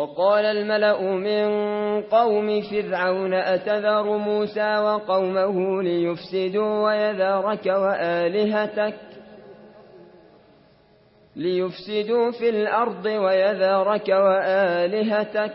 وقال الملأ من قوم فرعون أتذر موسى وقومه ليفسدوا ويذرك وآلهتك ليفسدوا في الأرض ويذرك وآلهتك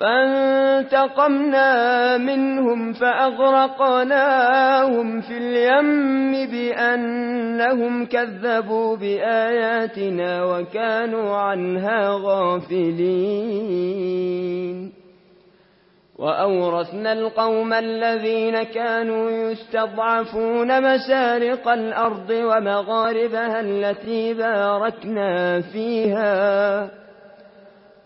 فانتقمنا منهم فأغرقناهم في اليم بأنهم كذبوا بآياتنا وكانوا عنها غافلين. وأورثنا القوم الذين كانوا يستضعفون مسارق الأرض ومغاربها التي باركنا فيها.